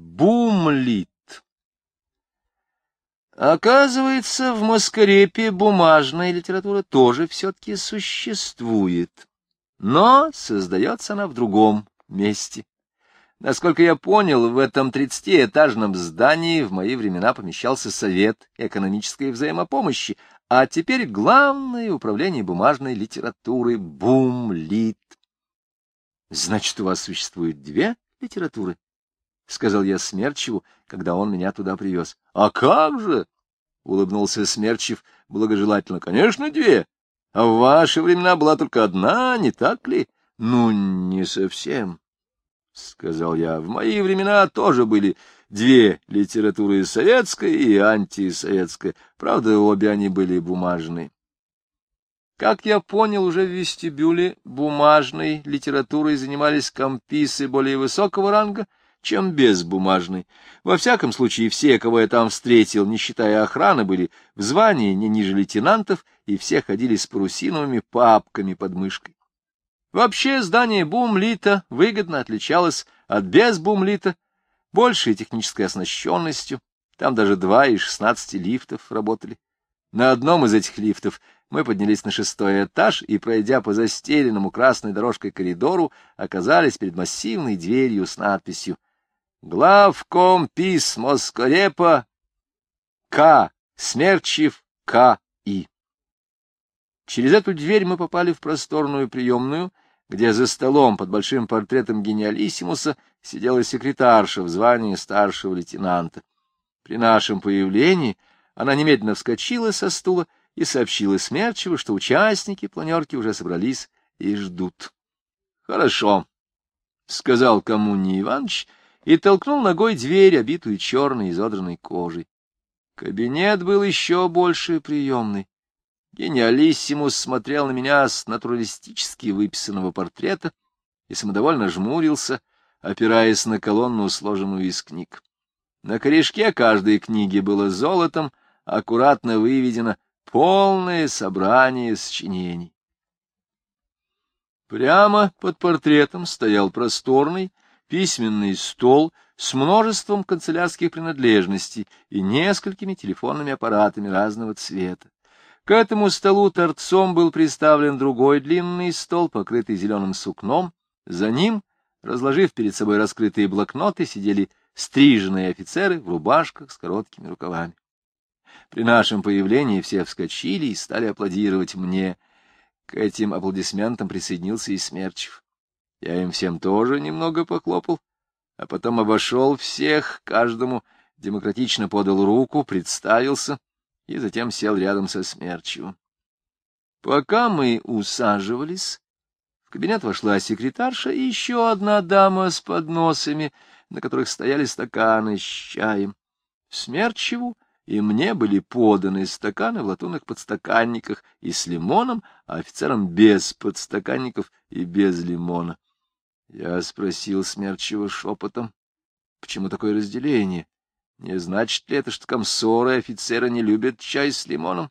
Бумлит. Оказывается, в Маскарепе бумажная литература тоже все-таки существует, но создается она в другом месте. Насколько я понял, в этом тридцатиэтажном здании в мои времена помещался Совет экономической взаимопомощи, а теперь Главное управление бумажной литературы Бумлит. Значит, у вас существует две литературы? — сказал я Смерчеву, когда он меня туда привез. — А как же? — улыбнулся Смерчев благожелательно. — Конечно, две. А в ваши времена была только одна, не так ли? — Ну, не совсем, — сказал я. — В мои времена тоже были две литературы, советская и антисоветская. Правда, обе они были бумажные. Как я понял, уже в вестибюле бумажной литературой занимались комписы более высокого ранга, чем без бумажной. Во всяком случае, все, кого я там встретил, не считая охраны, были в звании не ниже лейтенантов, и все ходили с парусиновыми папками под мышкой. Вообще, здание бумлита выгодно отличалось от безбумлита, большей технической оснащенностью, там даже два из шестнадцати лифтов работали. На одном из этих лифтов мы поднялись на шестой этаж и, пройдя по застеленному красной дорожкой коридору, оказались перед массивной дверью с надписью «Главком ПИС Москорепа К. Смерчев К. И». Через эту дверь мы попали в просторную приемную, где за столом под большим портретом гениалиссимуса сидела секретарша в звании старшего лейтенанта. При нашем появлении она немедленно вскочила со стула и сообщила Смерчеву, что участники планерки уже собрались и ждут. — Хорошо, — сказал Коммуний Иванович и толкнул ногой дверь, обитую черной изодранной кожей. Кабинет был еще больше приемный. Гениалиссимус смотрел на меня с натуралистически выписанного портрета и самодовольно жмурился, опираясь на колонну, сложенную из книг. На корешке каждой книги было золотом аккуратно выведено полное собрание сочинений. Прямо под портретом стоял просторный письменный стол с множеством канцелярских принадлежностей и несколькими телефонными аппаратами разного цвета. К этому столу торцом был приставлен другой длинный стол, покрытый зеленым сукном. За ним, разложив перед собой раскрытые блокноты, сидели стриженные офицеры в рубашках с короткими рукавами. При нашем появлении все вскочили и стали аплодировать мне. К этим аплодисментам присоединился и Смерчев. Я им всем тоже немного похлопал, а потом обошел всех, каждому демократично подал руку, представился и затем сел рядом со Смерчевым. Пока мы усаживались, в кабинет вошла секретарша и еще одна дама с подносами, на которых стояли стаканы с чаем. Смерчеву и мне были поданы стаканы в латунных подстаканниках и с лимоном, а офицерам без подстаканников и без лимона. Я спросил Смерчева шепотом, почему такое разделение? Не значит ли это, что комсоры и офицеры не любят чай с лимоном?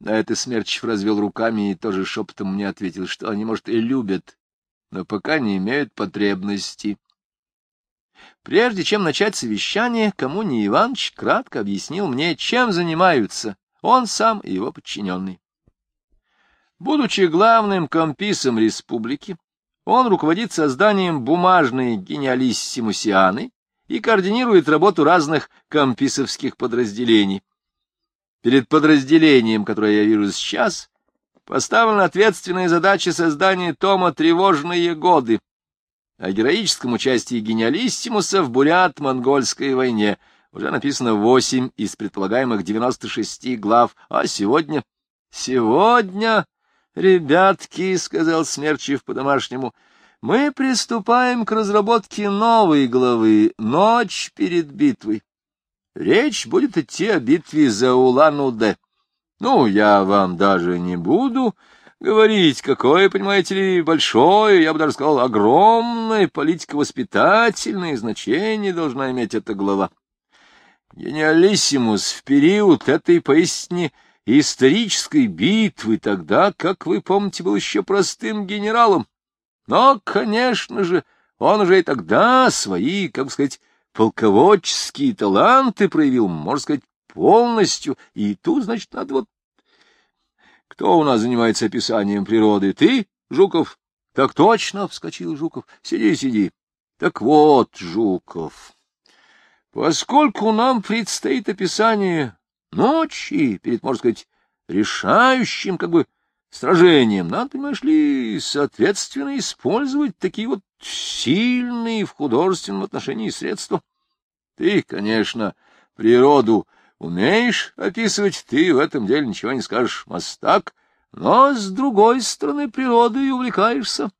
На это Смерчев развел руками и тоже шепотом мне ответил, что они, может, и любят, но пока не имеют потребности. Прежде чем начать совещание, Коммуний Иванович кратко объяснил мне, чем занимаются он сам и его подчиненный. Будучи главным комписом республики, он руководит созданием бумажной гениалиссимусианы и координирует работу разных комписовских подразделений. Перед подразделением, которое я вижу сейчас, поставлена ответственная задача создания тома «Тревожные годы», о героическом участии гениалиссимуса в бурят-монгольской войне. Уже написано восемь из предполагаемых девяносто шести глав. А сегодня... Сегодня, ребятки, — сказал Смерчев по-домашнему, — мы приступаем к разработке новой главы «Ночь перед битвой». Речь будет идти о битве за Улан-Удэ. Ну, я вам даже не буду говорить, какое, понимаете ли, большое, я бы даже сказал, огромное политико-воспитательное значение должна иметь эта глава. Гениалиссимус в период этой поистине исторической битвы, тогда, как вы помните, был еще простым генералом. Но, конечно же, Он уже и тогда свои, как сказать, полководческие таланты проявил, можно сказать, полностью, и тут, значит, надо вот... Кто у нас занимается описанием природы? Ты, Жуков? Так точно, — вскочил Жуков. Сиди, сиди. Так вот, Жуков, поскольку нам предстоит описание ночи перед, можно сказать, решающим, как бы, сражением, надо, понимаешь ли, соответственно, использовать такие вот сильные в художественном отношении средства. Ты, конечно, природу умеешь описывать, ты в этом деле ничего не скажешь, мастак, но, с другой стороны, природой увлекаешься,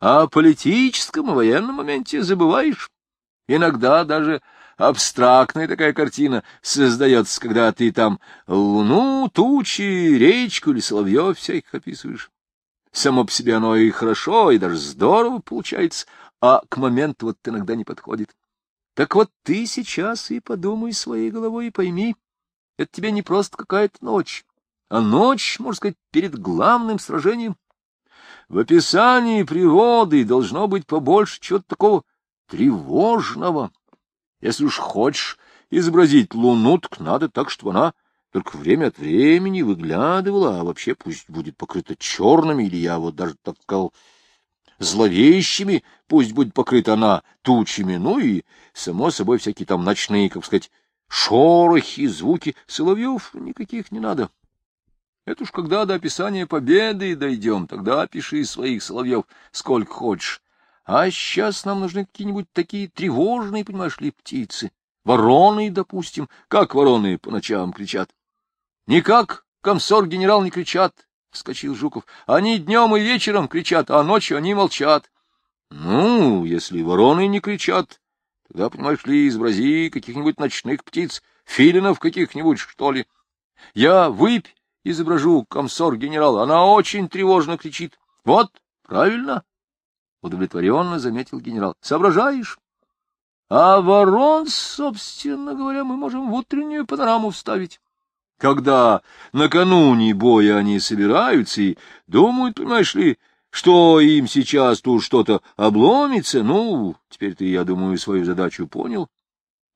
а о политическом и военном моменте забываешь. Иногда даже абстрактная такая картина создается, когда ты там луну, тучи, речку или соловьев всяких описываешь. Само по себе оно и хорошо, и даже здорово получается, а к моменту вот иногда не подходит. Так вот ты сейчас и подумай своей головой и пойми, это тебе не просто какая-то ночь, а ночь, можно сказать, перед главным сражением. В описании природы должно быть побольше чего-то такого тревожного. Если уж хочешь изобразить луну, так надо так, чтобы она только время от времени выглядывала, а вообще пусть будет покрыта черными, или я вот даже так сказал, зловещими, пусть будет покрыта она тучами, ну и, само собой, всякие там ночные, как сказать, шорохи, звуки. Соловьев никаких не надо. Это уж когда до описания победы дойдем, тогда пиши своих соловьев сколько хочешь. А сейчас нам нужны какие-нибудь такие тревожные, понимаешь ли, птицы. Вороны, допустим. Как вороны по ночам кричат? Никак комсор-генерал не кричат, — вскочил Жуков. — Они днем и вечером кричат, а ночью они молчат. — Ну, если вороны не кричат, тогда, понимаешь ли, изобрази каких-нибудь ночных птиц, филинов каких-нибудь, что ли. Я выпь изображу комсор-генерал, она очень тревожно кричит. — Вот, правильно, — удовлетворенно заметил генерал. — Соображаешь? А ворон, собственно говоря, мы можем в утреннюю панораму вставить когда накануне боя они собираются и думают, понимаешь ли, что им сейчас тут что-то обломится, ну, теперь ты, я думаю, свою задачу понял.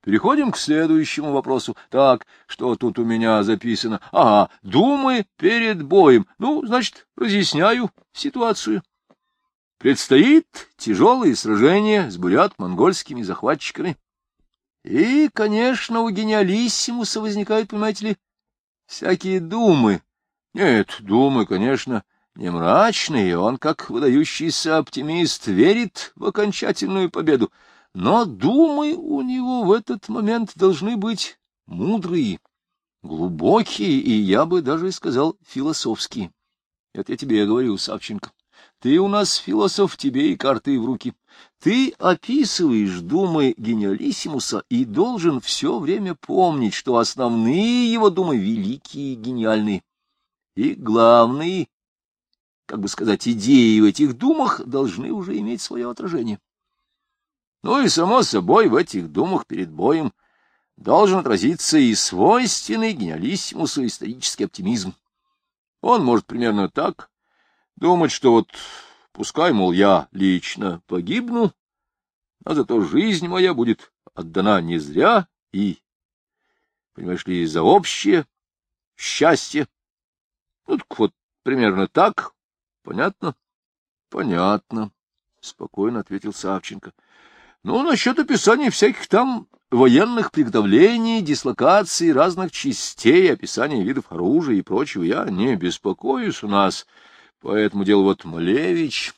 Переходим к следующему вопросу. Так, что тут у меня записано? Ага, думы перед боем. Ну, значит, разъясняю ситуацию. Предстоит тяжелое сражение с бурят-монгольскими захватчиками. И, конечно, у гениалиссимуса возникает, понимаете ли, всякие думы. Нет, думы, конечно, не мрачные, он, как выдающийся оптимист, верит в окончательную победу, но думы у него в этот момент должны быть мудрые, глубокие и, я бы даже сказал, философские. Это я тебе говорю, Савченко. Ты у нас философ, тебе и карты в руки. Ты описываешь думы гениалиссимуса и должен все время помнить, что основные его думы великие и гениальные. И главные, как бы сказать, идеи в этих думах должны уже иметь свое отражение. Ну и, само собой, в этих думах перед боем должен отразиться и свойственный гениалиссимусу исторический оптимизм. Он может примерно так думать, что вот Пускай, мол, я лично погибну, а зато жизнь моя будет отдана не зря и, понимаешь ли, за общее счастье. Ну, так вот, примерно так. Понятно? Понятно, — спокойно ответил Савченко. Ну, насчет описания всяких там военных приготовлений, дислокаций разных частей, описания видов оружия и прочего я не беспокоюсь у нас. — по этому делу вот Малевич,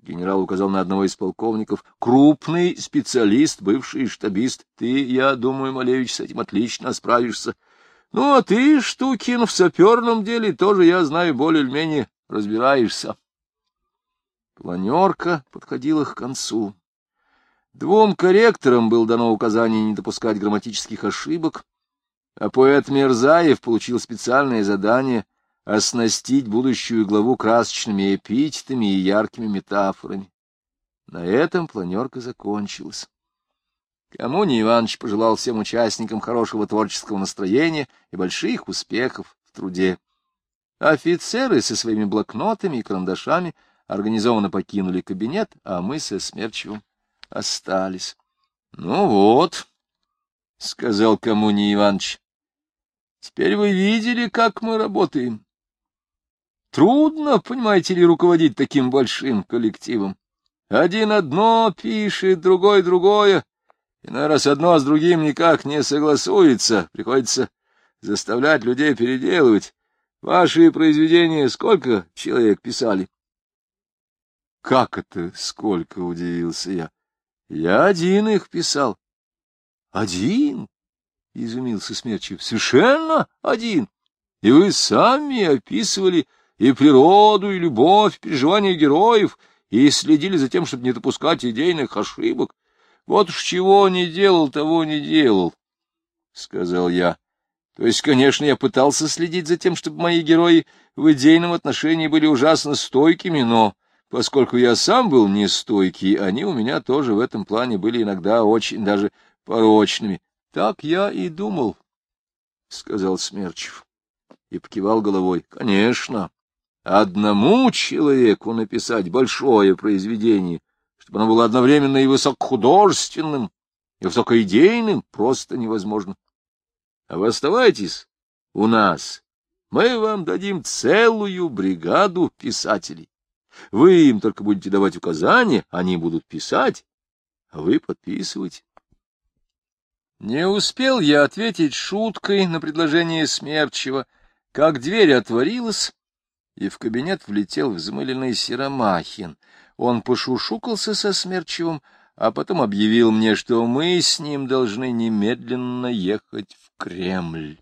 генерал указал на одного из полковников, крупный специалист, бывший штабист. Ты, я думаю, Малевич, с этим отлично справишься. Ну, а ты, Штукин, в саперном деле тоже, я знаю, более или менее разбираешься. Планерка подходила к концу. Двум корректорам было дано указание не допускать грамматических ошибок, а поэт Мерзаев получил специальное задание оснастить будущую главу красочными эпитетами и яркими метафорами. На этом планерка закончилась. Коммуний Иванович пожелал всем участникам хорошего творческого настроения и больших успехов в труде. Офицеры со своими блокнотами и карандашами организованно покинули кабинет, а мы со Смерчевым остались. — Ну вот, — сказал Коммуний Иванович, — теперь вы видели, как мы работаем. Трудно, понимаете ли, руководить таким большим коллективом. Один одно пишет, другой другое. Иной раз одно с другим никак не согласуется. Приходится заставлять людей переделывать. Ваши произведения сколько человек писали? — Как это сколько? — удивился я. — Я один их писал. — Один? — изумился Смерчев. — Совершенно один. И вы сами описывали и природу, и любовь, переживания героев, и следили за тем, чтобы не допускать идейных ошибок. Вот уж чего не делал, того не делал, — сказал я. То есть, конечно, я пытался следить за тем, чтобы мои герои в идейном отношении были ужасно стойкими, но поскольку я сам был не стойкий, они у меня тоже в этом плане были иногда очень даже порочными. Так я и думал, — сказал Смерчев и покивал головой. — Конечно, одному человеку написать большое произведение, чтобы оно было одновременно и высокохудожественным, и высокоидейным, просто невозможно. А вы оставайтесь у нас, мы вам дадим целую бригаду писателей. Вы им только будете давать указания, они будут писать, а вы подписывать. Не успел я ответить шуткой на предложение Смерчева, как дверь отворилась, и в кабинет влетел взмыленный Серомахин. Он пошушукался со Смерчевым, а потом объявил мне, что мы с ним должны немедленно ехать в Кремль.